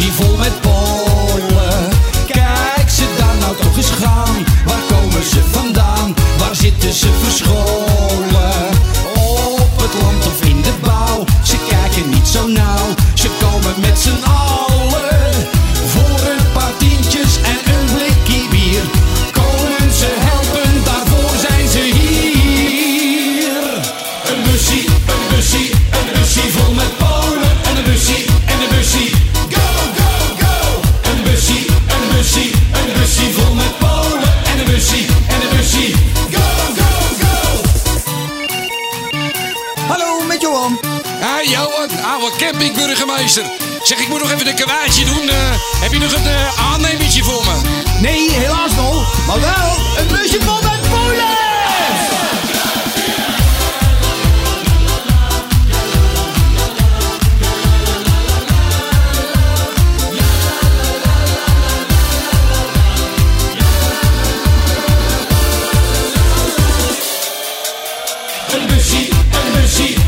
Die vol met Polen. Kijk ze dan nou toch eens gaan. Waar komen ze vandaan? Waar zitten ze verscholen? Op het land of met Johan. Ah, Johan, oude campingburgemeester. Zeg, ik moet nog even een kwaadje doen. Eh, heb je nog een uh, aannemertje voor me? Nee, helaas nog. Maar wel een busje vol met polen. Een busje, een busje.